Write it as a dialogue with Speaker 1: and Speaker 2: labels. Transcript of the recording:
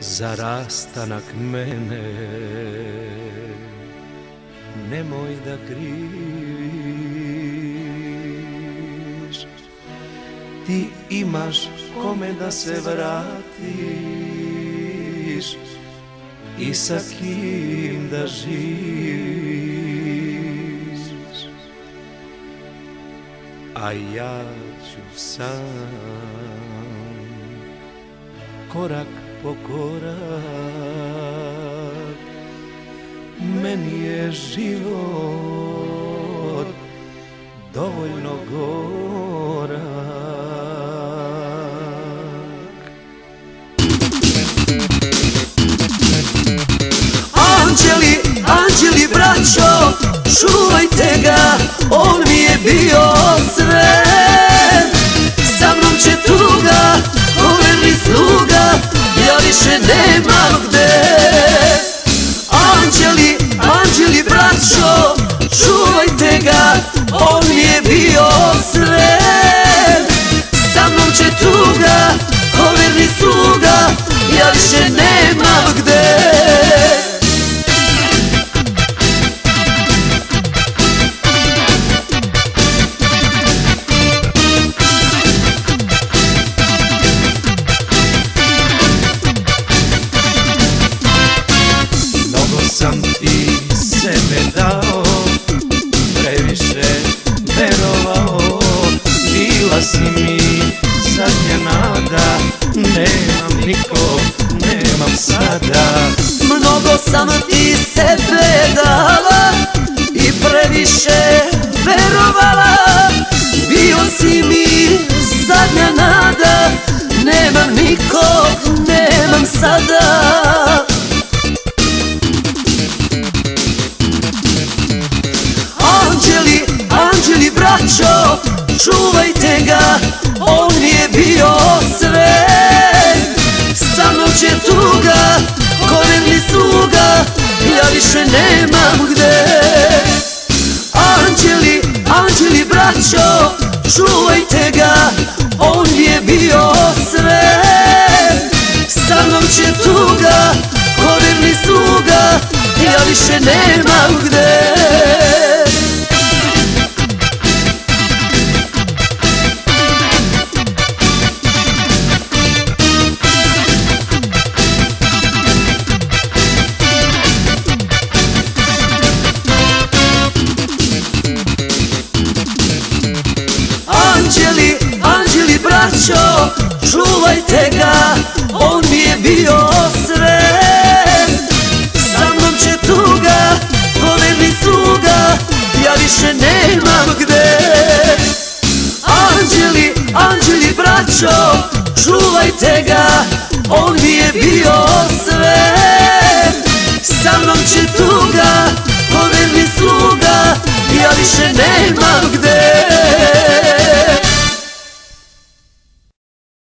Speaker 1: za rastanak mene. Nemoj da kriviš. Ti imaš kome da se vratiš. I sa kim da živiš. A ja ću sam Korak po korak Meni je život dovoljno gorak.
Speaker 2: Anđeli, anđeli braćo, čuvajte ga, on mi je bio sve
Speaker 1: nada Nemam nikog, nemam sada.
Speaker 2: Mnogo sam ti sebe dala I previše verovala. Bio si mi zadnja nada Nemam nikog, nemam sada Će tuga, korenni sluga, ja više nemam gde. Anđeli, anđeli braćo, čuvajte ga, on mi je bio sve. Sa mnom će tuga, korenni sluga, ja više nemam gde braćo, čuvajte ga, on mi je bio sve Sa mnom će tuga, koverni sluga, ja više nemam gde. Anđeli, anđeli braćo, čuvajte ga, on mi je bio sve Sa mnom će tuga, koverni sluga, ja više nemam